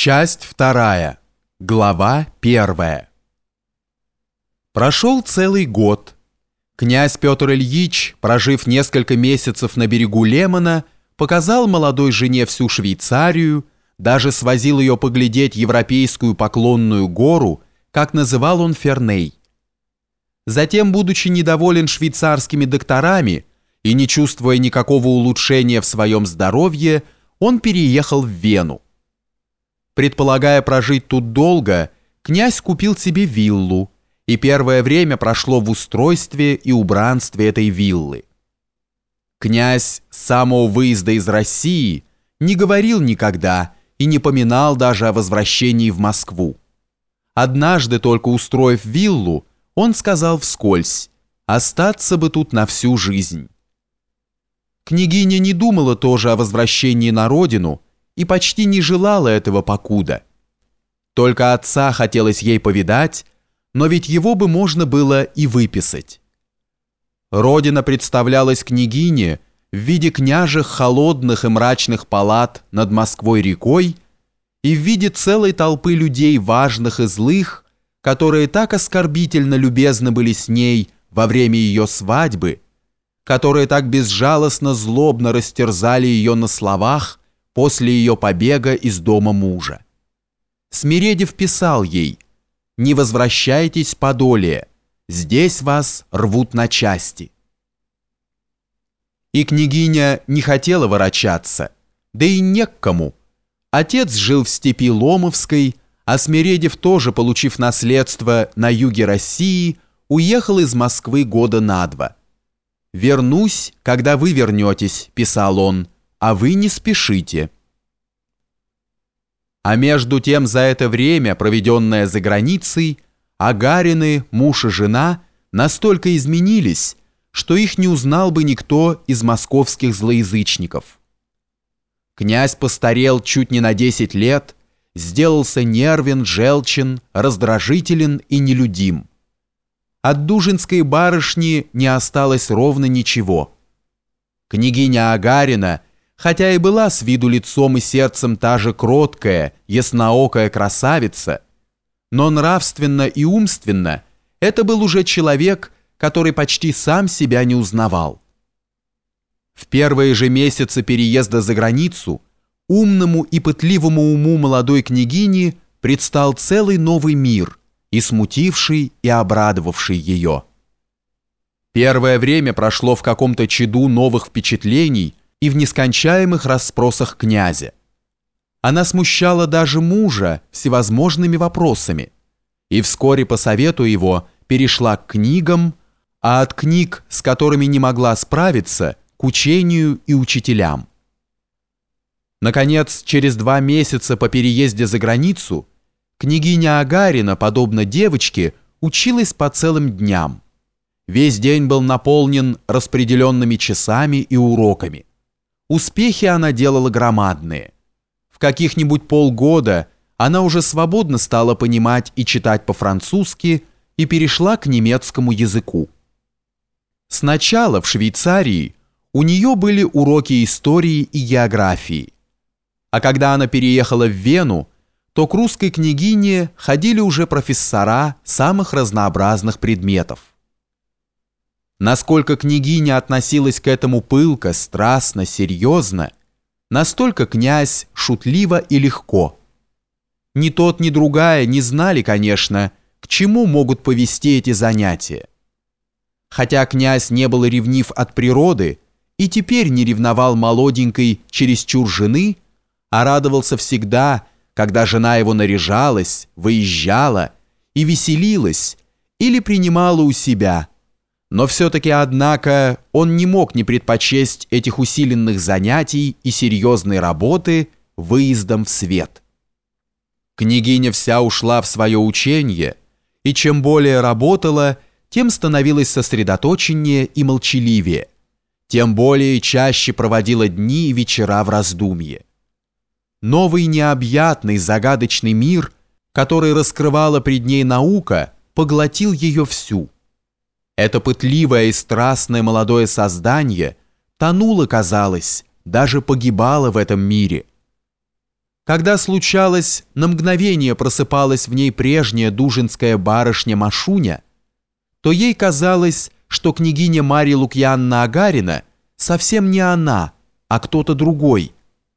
Часть вторая. Глава первая. Прошел целый год. Князь Петр Ильич, прожив несколько месяцев на берегу Лемона, показал молодой жене всю Швейцарию, даже свозил ее поглядеть европейскую поклонную гору, как называл он Ферней. Затем, будучи недоволен швейцарскими докторами и не чувствуя никакого улучшения в своем здоровье, он переехал в Вену. Предполагая прожить тут долго, князь купил себе виллу, и первое время прошло в устройстве и убранстве этой виллы. Князь с самого выезда из России не говорил никогда и не поминал даже о возвращении в Москву. Однажды, только устроив виллу, он сказал вскользь, остаться бы тут на всю жизнь. Княгиня не думала тоже о возвращении на родину, и почти не желала этого покуда. Только отца хотелось ей повидать, но ведь его бы можно было и выписать. Родина представлялась княгине в виде княжих холодных и мрачных палат над Москвой-рекой и в виде целой толпы людей важных и злых, которые так оскорбительно любезны были с ней во время ее свадьбы, которые так безжалостно злобно растерзали ее на словах после ее побега из дома мужа. Смиредев писал ей «Не возвращайтесь подолее, здесь вас рвут на части». И княгиня не хотела ворочаться, да и не к кому. Отец жил в степи Ломовской, а Смиредев тоже, получив наследство на юге России, уехал из Москвы года на два. «Вернусь, когда вы вернетесь», – писал он, – а вы не спешите. А между тем за это время, проведенное за границей, Агарины, муж и жена, настолько изменились, что их не узнал бы никто из московских злоязычников. Князь постарел чуть не на 10 лет, сделался нервен, желчен, раздражителен и нелюдим. От дужинской барышни не осталось ровно ничего. Княгиня Агарина – хотя и была с виду лицом и сердцем та же кроткая, ясноокая красавица, но нравственно и умственно это был уже человек, который почти сам себя не узнавал. В первые же месяцы переезда за границу умному и пытливому уму молодой княгини предстал целый новый мир, и смутивший, и обрадовавший ее. Первое время прошло в каком-то чаду новых впечатлений, и в нескончаемых расспросах князя. Она смущала даже мужа всевозможными вопросами, и вскоре по совету его перешла к книгам, а от книг, с которыми не могла справиться, к учению и учителям. Наконец, через два месяца по переезде за границу, княгиня Агарина, подобно девочке, училась по целым дням. Весь день был наполнен распределенными часами и уроками. Успехи она делала громадные. В каких-нибудь полгода она уже свободно стала понимать и читать по-французски и перешла к немецкому языку. Сначала в Швейцарии у нее были уроки истории и географии. А когда она переехала в Вену, то к русской княгине ходили уже профессора самых разнообразных предметов. Насколько княгиня относилась к этому пылко, страстно, серьезно, настолько князь шутливо и легко. Ни тот, ни другая не знали, конечно, к чему могут повести эти занятия. Хотя князь не был ревнив от природы и теперь не ревновал молоденькой чересчур жены, а радовался всегда, когда жена его наряжалась, выезжала и веселилась или принимала у себя – но все-таки, однако, он не мог не предпочесть этих усиленных занятий и серьезной работы выездом в свет. Княгиня вся ушла в свое учение, и чем более работала, тем становилась сосредоточеннее и молчаливее, тем более чаще проводила дни и вечера в раздумье. Новый необъятный загадочный мир, который раскрывала пред ней наука, поглотил ее всю – это пытливое и страстное молодое создание тонуло, казалось, даже погибало в этом мире. Когда случалось, на мгновение просыпалась в ней прежняя дужинская барышня Машуня, то ей казалось, что княгиня Марья Лукьянна Агарина совсем не она, а кто-то другой –